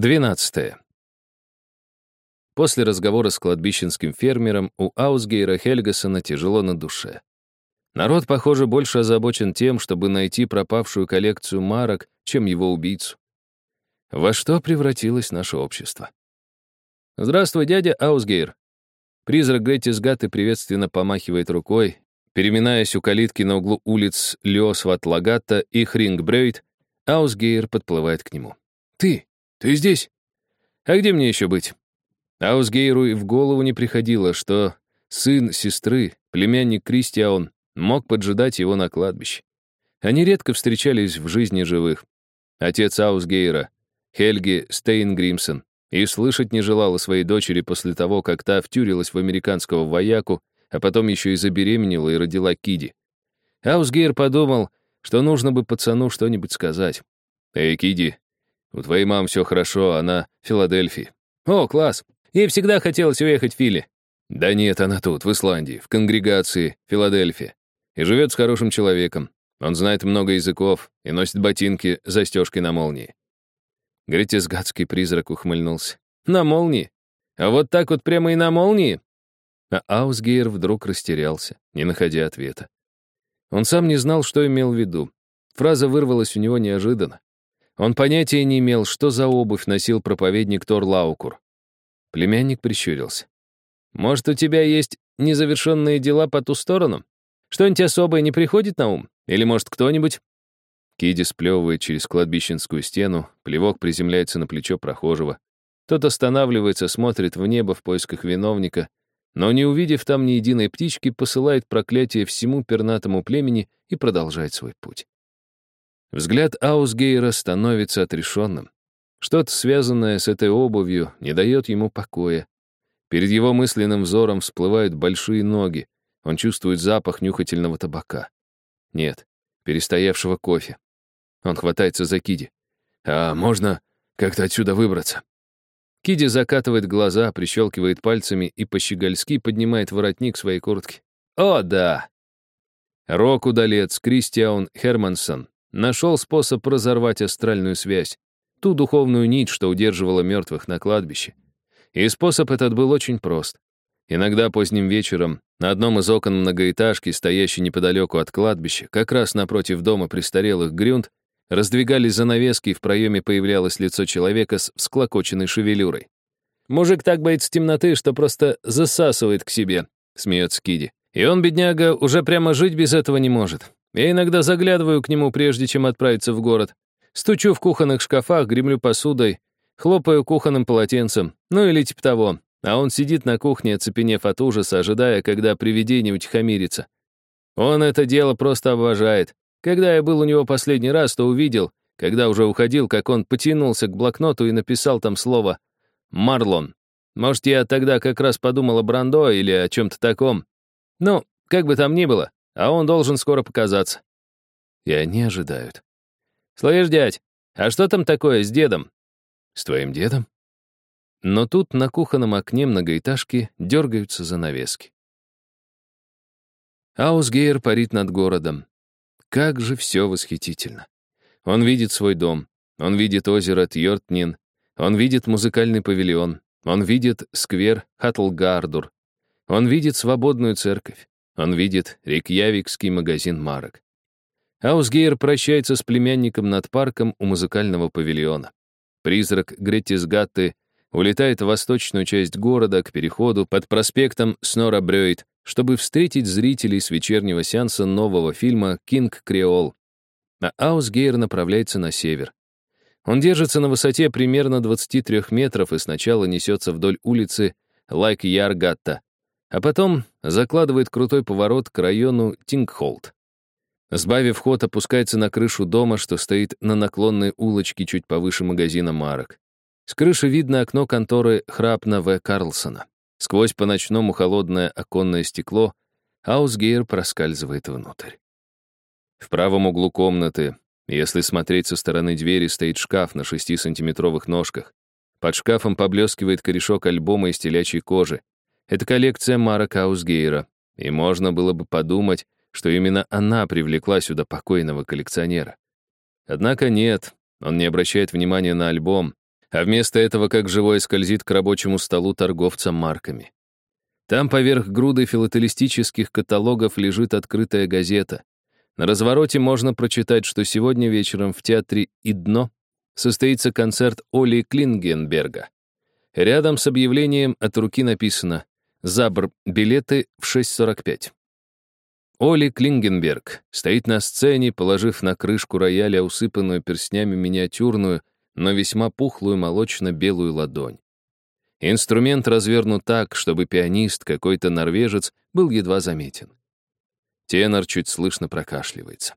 12. После разговора с кладбищенским фермером у Аусгейра Хельгасона тяжело на душе. Народ, похоже, больше озабочен тем, чтобы найти пропавшую коллекцию марок, чем его убийцу. Во что превратилось наше общество? «Здравствуй, дядя Аусгейр». Призрак Гретис Гатты приветственно помахивает рукой, переминаясь у калитки на углу улиц Лёсват-Лагатта и Хрингбрёйт, Аусгейр подплывает к нему. «Ты! Ты здесь? А где мне еще быть?» Аусгейру и в голову не приходило, что сын сестры, племянник Кристиаон, мог поджидать его на кладбище. Они редко встречались в жизни живых. Отец Аусгейра, Хельги Стейнгримсон, и слышать не желал о своей дочери после того, как та втюрилась в американского вояку, а потом еще и забеременела и родила Киди. Аусгейр подумал, что нужно бы пацану что-нибудь сказать. «Эй, Киди, у твоей мамы все хорошо, она в Филадельфии». «О, класс! Ей всегда хотелось уехать в Фили». «Да нет, она тут, в Исландии, в конгрегации, Филадельфия. И живет с хорошим человеком. Он знает много языков и носит ботинки с застежкой на молнии». Гретисгадский призрак ухмыльнулся. «На молнии? А вот так вот прямо и на молнии?» Аусгейр вдруг растерялся, не находя ответа. Он сам не знал, что имел в виду. Фраза вырвалась у него неожиданно. Он понятия не имел, что за обувь носил проповедник Торлаукур. Племянник прищурился. «Может, у тебя есть незавершенные дела по ту сторону? Что-нибудь особое не приходит на ум? Или, может, кто-нибудь?» Киди сплевывает через кладбищенскую стену, плевок приземляется на плечо прохожего. Тот останавливается, смотрит в небо в поисках виновника, но, не увидев там ни единой птички, посылает проклятие всему пернатому племени и продолжает свой путь. Взгляд Аусгейра становится отрешенным. Что-то, связанное с этой обувью, не дает ему покоя. Перед его мысленным взором всплывают большие ноги. Он чувствует запах нюхательного табака. Нет, перестоявшего кофе. Он хватается за Киди. «А можно как-то отсюда выбраться?» Киди закатывает глаза, прищелкивает пальцами и по-щегольски поднимает воротник своей куртки. «О, да!» Рок-удалец Кристиан Хермансон нашел способ разорвать астральную связь ту духовную нить, что удерживала мертвых на кладбище. И способ этот был очень прост. Иногда поздним вечером на одном из окон многоэтажки, стоящей неподалеку от кладбища, как раз напротив дома престарелых Грюнд, раздвигались занавески, и в проеме появлялось лицо человека с всклокоченной шевелюрой. «Мужик так боится темноты, что просто засасывает к себе», — смеется Киди. «И он, бедняга, уже прямо жить без этого не может. Я иногда заглядываю к нему, прежде чем отправиться в город. Стучу в кухонных шкафах, гремлю посудой, хлопаю кухонным полотенцем, ну или типа того. А он сидит на кухне, оцепенев от ужаса, ожидая, когда привидение утихомирится. Он это дело просто обожает. Когда я был у него последний раз, то увидел, когда уже уходил, как он потянулся к блокноту и написал там слово «Марлон». Может, я тогда как раз подумал о Брандо или о чем-то таком. Ну, как бы там ни было, а он должен скоро показаться. И они ожидают. «Слышь, дядь, а что там такое с дедом?» «С твоим дедом?» Но тут на кухонном окне многоэтажки дергаются занавески. Аусгейр парит над городом. Как же все восхитительно. Он видит свой дом, он видит озеро Тьортнин, он видит музыкальный павильон, он видит сквер Хатлгардур, он видит свободную церковь, он видит Рикьявикский магазин марок. Аусгейр прощается с племянником над парком у музыкального павильона. Призрак Греттисгатты улетает в восточную часть города к переходу под проспектом Снора Брёйт, чтобы встретить зрителей с вечернего сеанса нового фильма «Кинг Креол». Аусгейр направляется на север. Он держится на высоте примерно 23 метров и сначала несется вдоль улицы Лайкьяргата, а потом закладывает крутой поворот к району Тингхольт. Сбавив ход, опускается на крышу дома, что стоит на наклонной улочке чуть повыше магазина марок. С крыши видно окно конторы Храпна В. Карлсона. Сквозь по-ночному холодное оконное стекло Аусгейр проскальзывает внутрь. В правом углу комнаты, если смотреть со стороны двери, стоит шкаф на 6-сантиметровых ножках. Под шкафом поблескивает корешок альбома из телячьей кожи. Это коллекция марок Аусгейра, и можно было бы подумать, что именно она привлекла сюда покойного коллекционера. Однако нет, он не обращает внимания на альбом. а вместо этого как живое скользит к рабочему столу торговца марками. Там поверх груды филателистических каталогов лежит открытая газета. На развороте можно прочитать, что сегодня вечером в театре «Идно» состоится концерт Оли Клингенберга. Рядом с объявлением от руки написано «Забр. Билеты в 6.45». Оли Клингенберг стоит на сцене, положив на крышку рояля усыпанную перстнями миниатюрную, но весьма пухлую молочно-белую ладонь. Инструмент развернут так, чтобы пианист, какой-то норвежец, был едва заметен. Тенор чуть слышно прокашливается.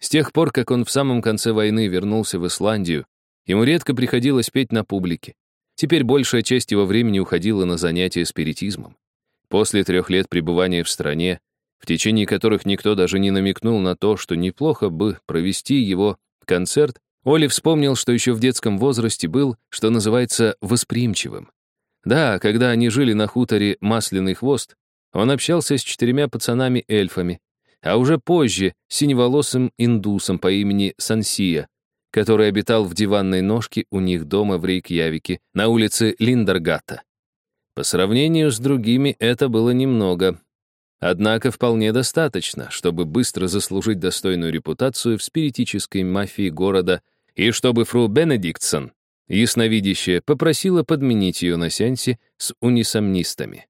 С тех пор, как он в самом конце войны вернулся в Исландию, ему редко приходилось петь на публике. Теперь большая часть его времени уходила на занятия спиритизмом. После трех лет пребывания в стране, в течение которых никто даже не намекнул на то, что неплохо бы провести его концерт, Оли вспомнил, что еще в детском возрасте был, что называется, восприимчивым. Да, когда они жили на хуторе Масляный хвост, он общался с четырьмя пацанами-эльфами, а уже позже с синеволосым индусом по имени Сансия, который обитал в диванной ножке у них дома в Рейкьявике на улице Линдергата. По сравнению с другими это было немного, однако вполне достаточно, чтобы быстро заслужить достойную репутацию в спиритической мафии города и чтобы фру Бенедиктсон, ясновидящая, попросила подменить ее на сеансе с унисомнистами.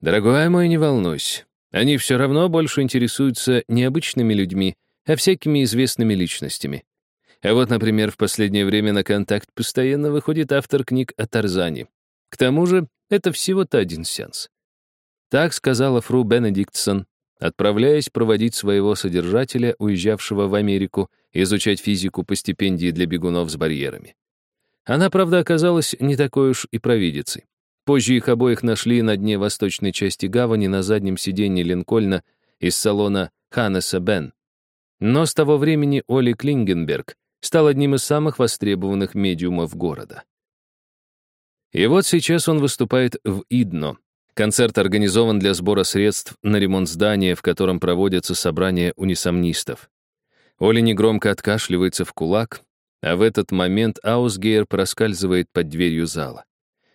«Дорогой мой, не волнуйся. Они все равно больше интересуются не обычными людьми, а всякими известными личностями. А вот, например, в последнее время на контакт постоянно выходит автор книг о Тарзане. К тому же, это всего-то один сеанс. Так сказала фру Бенедиктсон, отправляясь проводить своего содержателя, уезжавшего в Америку, изучать физику по стипендии для бегунов с барьерами. Она, правда, оказалась не такой уж и провидицей. Позже их обоих нашли на дне восточной части гавани на заднем сиденье Линкольна из салона Ханнеса Бен. Но с того времени Оли Клингенберг стал одним из самых востребованных медиумов города. И вот сейчас он выступает в Идно. Концерт организован для сбора средств на ремонт здания, в котором проводятся собрания унисомнистов. Оля негромко откашливается в кулак, а в этот момент Аусгейр проскальзывает под дверью зала.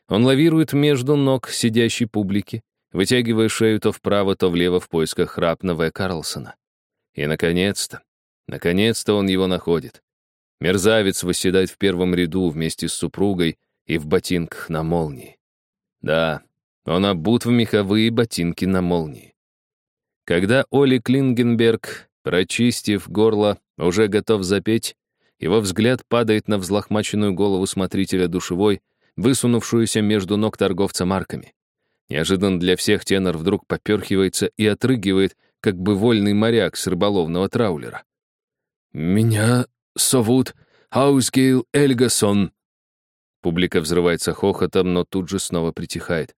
Он лавирует между ног сидящей публики, вытягивая шею то вправо, то влево в поисках храпного Карлсона. И, наконец-то, наконец-то он его находит. Мерзавец восседает в первом ряду вместе с супругой и в ботинках на молнии. Да, он обут в меховые ботинки на молнии. Когда Оли Клингенберг, прочистив горло, уже готов запеть, его взгляд падает на взлохмаченную голову смотрителя душевой, высунувшуюся между ног торговца марками. Неожиданно для всех тенор вдруг поперхивается и отрыгивает, как бы вольный моряк с рыболовного траулера. «Меня зовут Хаусгейл Эльгасон». Публика взрывается хохотом, но тут же снова притихает.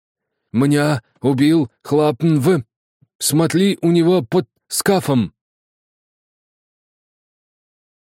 «Меня убил Хлапнв. Смотри у него под скафом».